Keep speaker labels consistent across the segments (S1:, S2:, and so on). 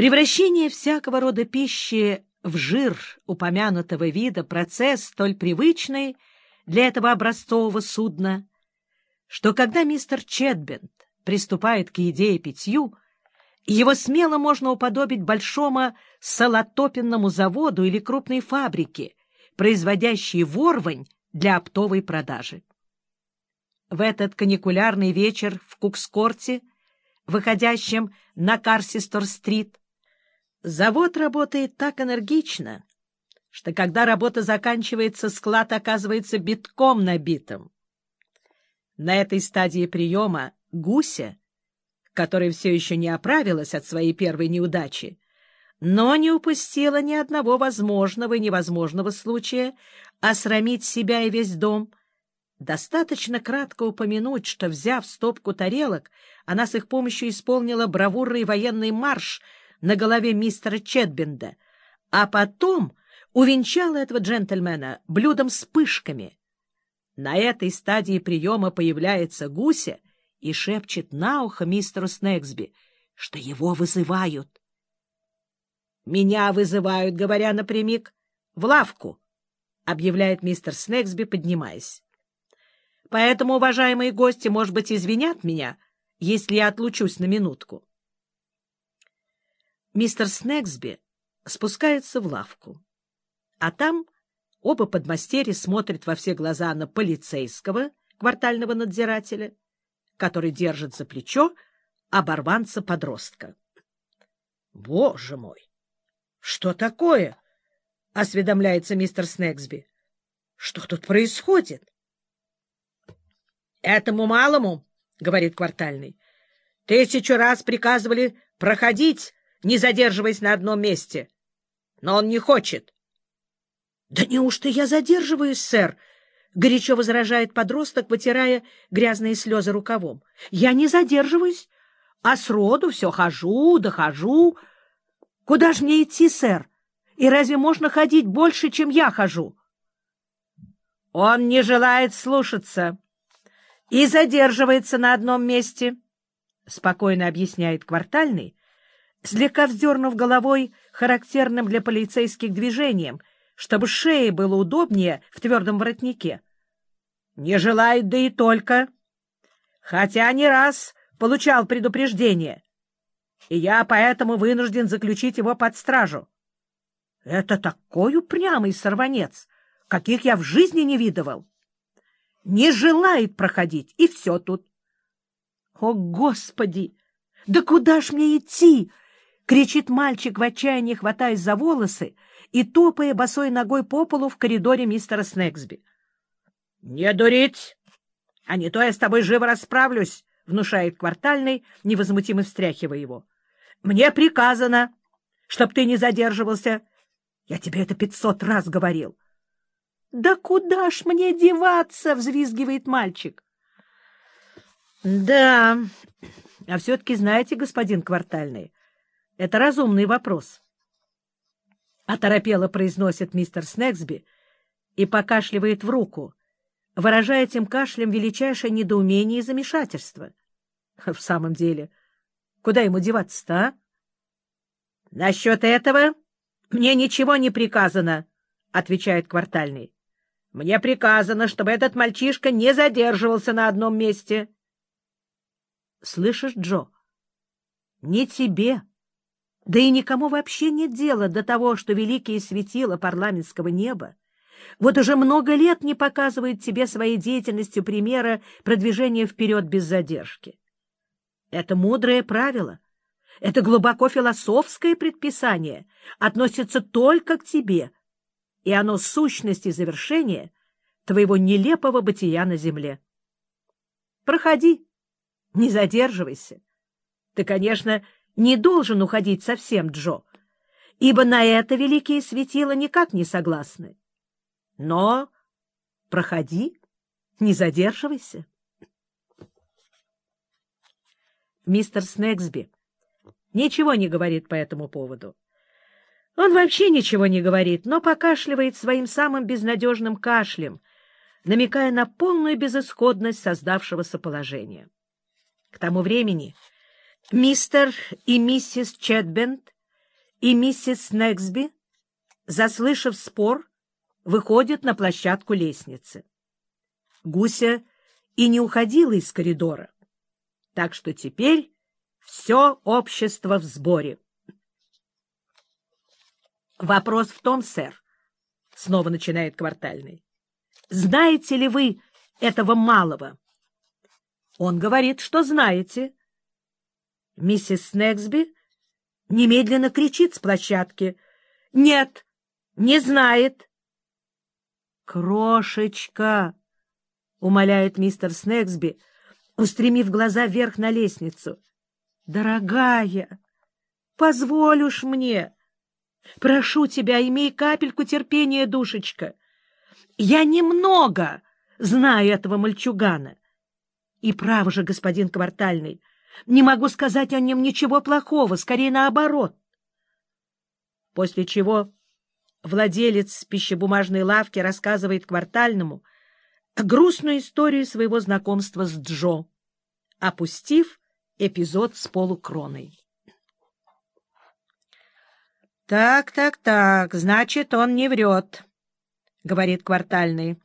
S1: Превращение всякого рода пищи в жир упомянутого вида процесс столь привычный для этого образцового судна, что когда мистер Четбент приступает к еде и питью, его смело можно уподобить большому солотопенному заводу или крупной фабрике, производящей ворвань для оптовой продажи. В этот каникулярный вечер в Кукскорте, выходящем на Карсистор-стрит, завод работает так энергично, что когда работа заканчивается, склад оказывается битком набитым. На этой стадии приема Гуся, которая все еще не оправилась от своей первой неудачи, но не упустила ни одного возможного и невозможного случая осрамить себя и весь дом. Достаточно кратко упомянуть, что, взяв стопку тарелок, она с их помощью исполнила бравурный военный марш на голове мистера Четбенда, а потом увенчала этого джентльмена блюдом с пышками. На этой стадии приема появляется Гуся и шепчет на ухо мистеру Снегсби, что его вызывают. «Меня вызывают, говоря напрямик, в лавку», — объявляет мистер Снегсби, поднимаясь. «Поэтому, уважаемые гости, может быть, извинят меня, если я отлучусь на минутку». Мистер Снегсби спускается в лавку, а там оба подмастерья смотрят во все глаза на полицейского, квартального надзирателя, который держит за плечо оборванца-подростка. — Боже мой! — Что такое? — осведомляется мистер Снегсби. — Что тут происходит? — Этому малому, — говорит квартальный, — тысячу раз приказывали проходить, не задерживаясь на одном месте. Но он не хочет. — Да неужто я задерживаюсь, сэр? — горячо возражает подросток, вытирая грязные слезы рукавом. — Я не задерживаюсь, а сроду все хожу, дохожу. Да Куда ж мне идти, сэр? И разве можно ходить больше, чем я хожу? Он не желает слушаться и задерживается на одном месте, — спокойно объясняет квартальный, слегка вздернув головой характерным для полицейских движением, чтобы шее было удобнее в твердом воротнике. Не желает, да и только. Хотя не раз получал предупреждение и я поэтому вынужден заключить его под стражу. Это такой упрямый сорванец, каких я в жизни не видывал. Не желает проходить, и все тут. О, Господи! Да куда ж мне идти? Кричит мальчик в отчаянии, хватаясь за волосы и топая босой ногой по полу в коридоре мистера Снегсби. — Не дурить! А не то я с тобой живо расправлюсь, — внушает квартальный, невозмутимо встряхивая его. Мне приказано, чтоб ты не задерживался. Я тебе это пятьсот раз говорил. — Да куда ж мне деваться? — взвизгивает мальчик. — Да, а все-таки знаете, господин Квартальный, это разумный вопрос. Оторопело произносит мистер Снегсби и покашливает в руку, выражая этим кашлем величайшее недоумение и замешательство. В самом деле, — Куда ему деваться-то, а? — Насчет этого мне ничего не приказано, — отвечает квартальный. — Мне приказано, чтобы этот мальчишка не задерживался на одном месте. — Слышишь, Джо, не тебе, да и никому вообще нет дела до того, что великие светила парламентского неба вот уже много лет не показывают тебе своей деятельностью примера продвижения вперед без задержки. Это мудрое правило, это глубоко философское предписание относится только к тебе, и оно сущность и завершение твоего нелепого бытия на земле. Проходи, не задерживайся. Ты, конечно, не должен уходить совсем, Джо, ибо на это великие светила никак не согласны. Но проходи, не задерживайся. мистер Снегсби ничего не говорит по этому поводу. Он вообще ничего не говорит, но покашливает своим самым безнадежным кашлем, намекая на полную безысходность создавшегося положения. К тому времени мистер и миссис Четбент и миссис Снегсби, заслышав спор, выходит на площадку лестницы. Гуся и не уходила из коридора, так что теперь все общество в сборе. Вопрос в том, сэр, — снова начинает квартальный, — знаете ли вы этого малого? Он говорит, что знаете. Миссис Снегсби немедленно кричит с площадки. — Нет, не знает. — Крошечка! — умоляет мистер Снегсби, устремив глаза вверх на лестницу. — Дорогая, позволь уж мне... Прошу тебя, имей капельку терпения, душечка. Я немного знаю этого мальчугана. И право же, господин Квартальный, не могу сказать о нем ничего плохого, скорее наоборот. После чего владелец пищебумажной лавки рассказывает Квартальному грустную историю своего знакомства с Джо, опустив эпизод с полукроной. «Так, так, так, значит, он не врет», — говорит квартальный.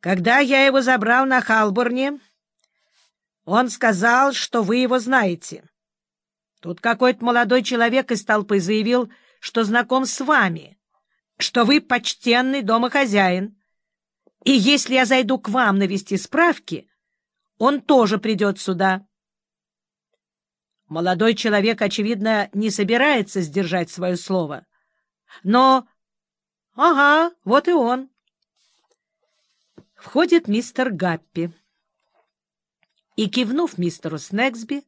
S1: «Когда я его забрал на Халборне, он сказал, что вы его знаете. Тут какой-то молодой человек из толпы заявил, что знаком с вами, что вы почтенный домохозяин. И если я зайду к вам навести справки, он тоже придет сюда». Молодой человек, очевидно, не собирается сдержать свое слово. Но... Ага, вот и он. Входит мистер Гаппи. И, кивнув мистеру Снегсби,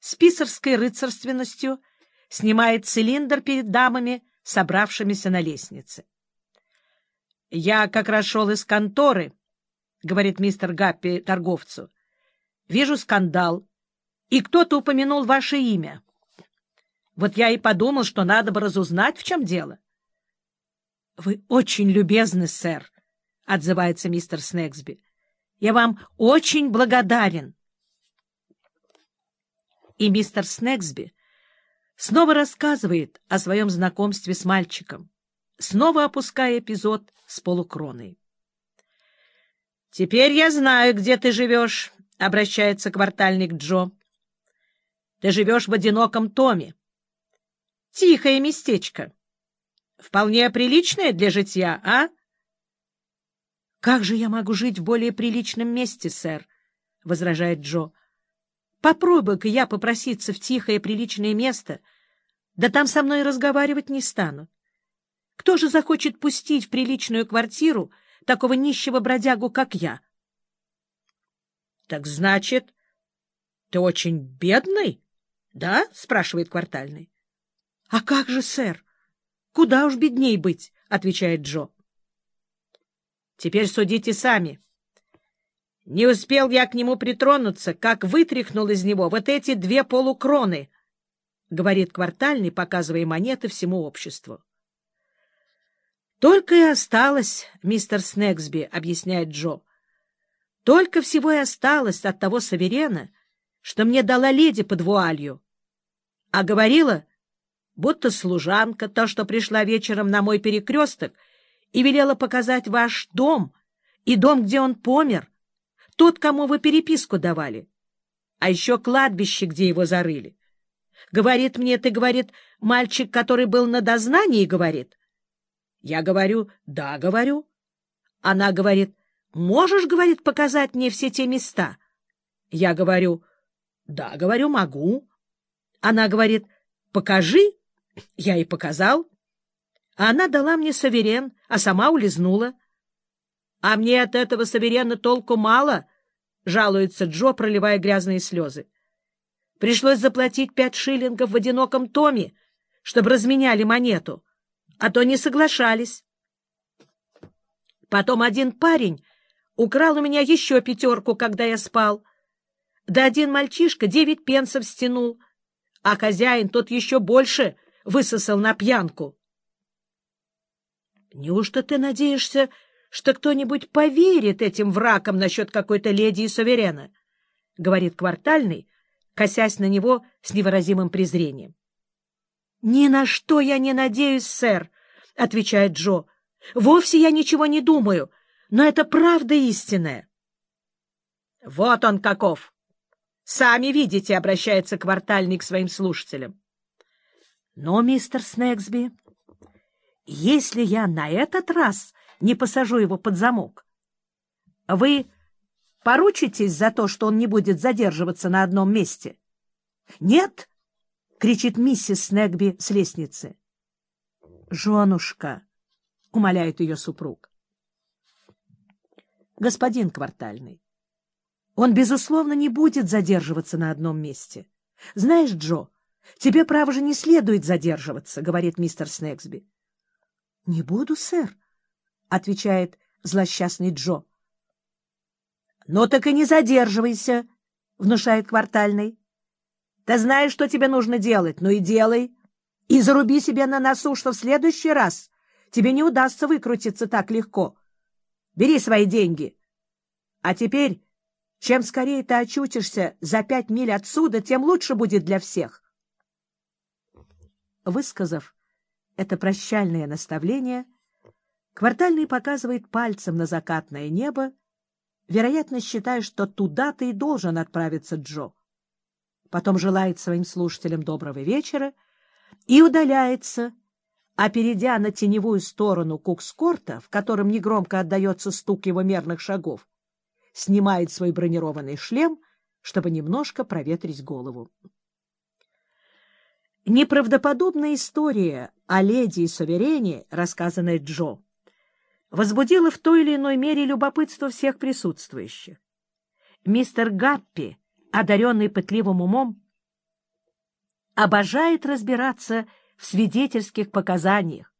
S1: с писарской рыцарственностью снимает цилиндр перед дамами, собравшимися на лестнице. — Я как раз шел из конторы, — говорит мистер Гаппи торговцу. — Вижу скандал и кто-то упомянул ваше имя. Вот я и подумал, что надо бы разузнать, в чем дело. — Вы очень любезны, сэр, — отзывается мистер Снегсби. — Я вам очень благодарен. И мистер Снегсби снова рассказывает о своем знакомстве с мальчиком, снова опуская эпизод с полукроной. — Теперь я знаю, где ты живешь, — обращается квартальник Джо. Ты живешь в одиноком томе. Тихое местечко. Вполне приличное для житья, а? — Как же я могу жить в более приличном месте, сэр? — возражает Джо. — Попробуй-ка я попроситься в тихое приличное место, да там со мной разговаривать не станут. Кто же захочет пустить в приличную квартиру такого нищего бродягу, как я? — Так значит, ты очень бедный? — Да? — спрашивает квартальный. — А как же, сэр? Куда уж бедней быть? — отвечает Джо. — Теперь судите сами. Не успел я к нему притронуться, как вытряхнул из него вот эти две полукроны, — говорит квартальный, показывая монеты всему обществу. — Только и осталось, мистер Снегсби, — объясняет Джо. — Только всего и осталось от того саверена, что мне дала леди под вуалью а говорила, будто служанка, то, что пришла вечером на мой перекресток и велела показать ваш дом и дом, где он помер, тот, кому вы переписку давали, а еще кладбище, где его зарыли. Говорит мне, ты, говорит, мальчик, который был на дознании, говорит. Я говорю, да, говорю. Она говорит, можешь, говорит, показать мне все те места? Я говорю, да, говорю, могу. Она говорит, покажи. Я ей показал. А она дала мне саверен, а сама улизнула. А мне от этого саверена толку мало, жалуется Джо, проливая грязные слезы. Пришлось заплатить пять шиллингов в одиноком томе, чтобы разменяли монету, а то не соглашались. Потом один парень украл у меня еще пятерку, когда я спал. Да один мальчишка девять пенсов стянул — а хозяин тот еще больше высосал на пьянку. — Неужто ты надеешься, что кто-нибудь поверит этим вракам насчет какой-то леди и суверена? — говорит квартальный, косясь на него с невыразимым презрением. — «Ни на что я не надеюсь, сэр», — отвечает Джо. «Вовсе я ничего не думаю, но это правда истинная». «Вот он каков! Сами видите», — обращается квартальник к своим слушателям. «Но, мистер Снегсби, если я на этот раз не посажу его под замок, вы поручитесь за то, что он не будет задерживаться на одном месте?» «Нет!» — кричит миссис Снегби с лестницы. «Женушка!» — умоляет ее супруг. «Господин квартальный, он, безусловно, не будет задерживаться на одном месте. Знаешь, Джо, тебе, право же, не следует задерживаться», — говорит мистер Снегсби. «Не буду, сэр», — отвечает злосчастный Джо. «Ну так и не задерживайся», — внушает квартальный. Ты знаешь, что тебе нужно делать, ну и делай. И заруби себе на носу, что в следующий раз тебе не удастся выкрутиться так легко. Бери свои деньги. А теперь, чем скорее ты очутишься за пять миль отсюда, тем лучше будет для всех. Высказав это прощальное наставление, квартальный показывает пальцем на закатное небо, вероятно, считая, что туда-то и должен отправиться Джо потом желает своим слушателям доброго вечера и удаляется, а перейдя на теневую сторону кукскорта, в котором негромко отдается стук его мерных шагов, снимает свой бронированный шлем, чтобы немножко проветрить голову. Неправдоподобная история о леди и суверене, рассказанная Джо, возбудила в той или иной мере любопытство всех присутствующих. Мистер Гаппи одаренный пытливым умом, обожает разбираться в свидетельских показаниях,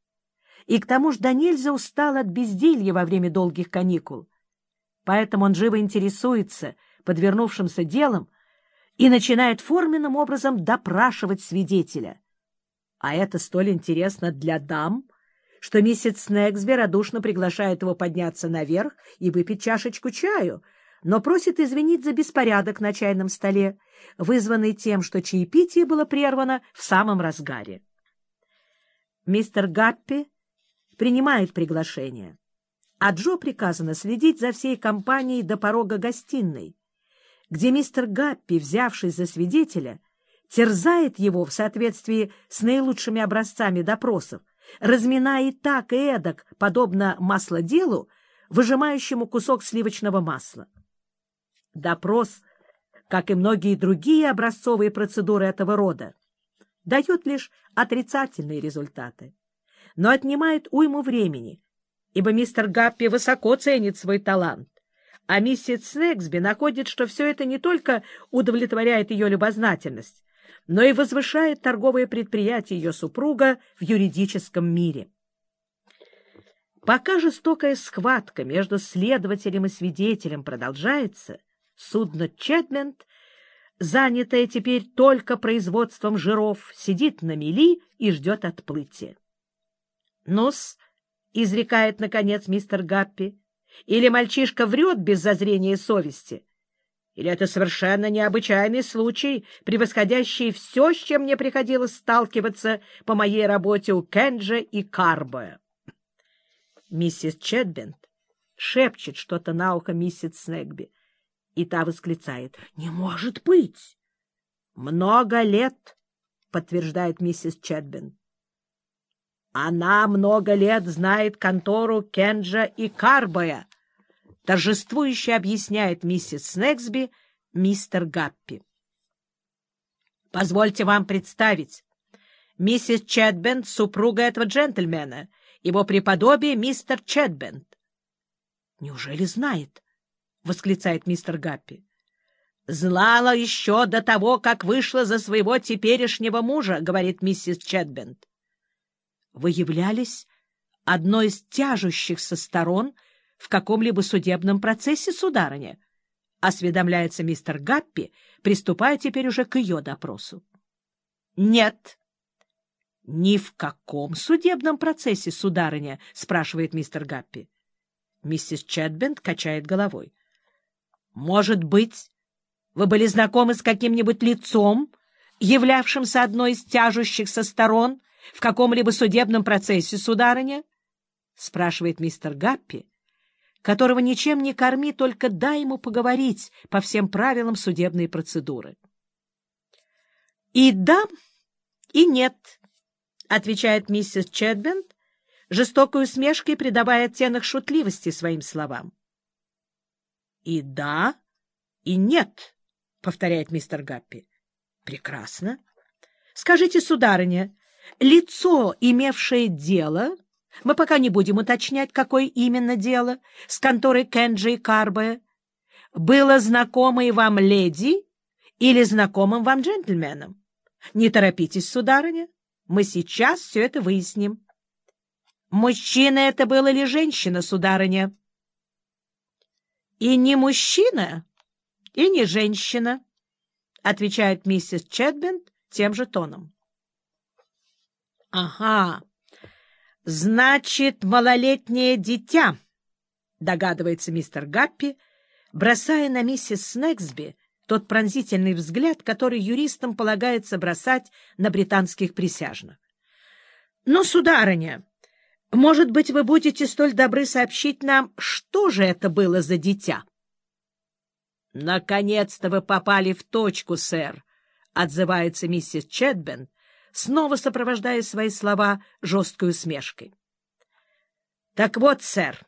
S1: и к тому же до нельзя устал от безделья во время долгих каникул. Поэтому он живо интересуется подвернувшимся делом и начинает форменным образом допрашивать свидетеля. А это столь интересно для дам, что миссис Снегсби радушно приглашает его подняться наверх и выпить чашечку чаю — но просит извинить за беспорядок на чайном столе, вызванный тем, что чаепитие было прервано в самом разгаре. Мистер Гаппи принимает приглашение, а Джо приказано следить за всей компанией до порога гостиной, где мистер Гаппи, взявшись за свидетеля, терзает его в соответствии с наилучшими образцами допросов, разминая и так и эдак, подобно маслоделу, выжимающему кусок сливочного масла. Допрос, как и многие другие образцовые процедуры этого рода, дает лишь отрицательные результаты, но отнимает уйму времени, ибо мистер Гаппи высоко ценит свой талант, а миссис Снегсби находит, что все это не только удовлетворяет ее любознательность, но и возвышает торговое предприятие ее супруга в юридическом мире. Пока жестокая схватка между следователем и свидетелем продолжается, Судно «Четмент», занятое теперь только производством жиров, сидит на мели и ждет отплытия. «Ну-с», — изрекает, наконец, мистер Гаппи, — «или мальчишка врет без зазрения совести, или это совершенно необычайный случай, превосходящий все, с чем мне приходилось сталкиваться по моей работе у Кенджа и Карбоя». Миссис Четбент шепчет что-то на ухо миссис Снегби. И та восклицает. — Не может быть! — Много лет, — подтверждает миссис Четбин. — Она много лет знает контору Кенджа и Карбоя, — торжествующе объясняет миссис Снегсби мистер Гаппи. — Позвольте вам представить. Миссис Четбент — супруга этого джентльмена, его преподобие мистер Четбент. — Неужели знает? — восклицает мистер Гаппи. «Злала еще до того, как вышла за своего теперешнего мужа», — говорит миссис Четбент. «Вы являлись одной из тяжущихся сторон в каком-либо судебном процессе, сударыня?» — осведомляется мистер Гаппи, приступая теперь уже к ее допросу. «Нет». «Ни в каком судебном процессе, сударыня?» — спрашивает мистер Гаппи. Миссис Четбент качает головой. Может быть, вы были знакомы с каким-нибудь лицом, являвшимся одной из тяжущихся сторон в каком-либо судебном процессе, сударыня? — спрашивает мистер Гаппи, которого ничем не корми, только дай ему поговорить по всем правилам судебной процедуры. — И да, и нет, — отвечает миссис Чедбент, жестокой усмешкой придавая оттенок шутливости своим словам. — И да, и нет, — повторяет мистер Гаппи. — Прекрасно. Скажите, сударыня, лицо, имевшее дело мы пока не будем уточнять, какое именно дело с конторой Кенджи и Карбоя. Было знакомой вам леди или знакомым вам джентльменом? Не торопитесь, сударыня, мы сейчас все это выясним. Мужчина это был или женщина, сударыня? И не мужчина, и не женщина, отвечает миссис Четбент тем же тоном. — Ага, «Значит, малолетнее дитя», — догадывается мистер Гаппи, бросая на миссис Снегсби тот пронзительный взгляд, который юристам полагается бросать на британских присяжных. «Но, сударыня, может быть, вы будете столь добры сообщить нам, что же это было за дитя?» «Наконец-то вы попали в точку, сэр», — отзывается миссис Четбен, снова сопровождая свои слова жесткой усмешкой. — Так вот, сэр,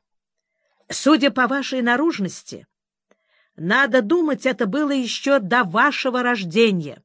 S1: судя по вашей наружности, надо думать, это было еще до вашего рождения.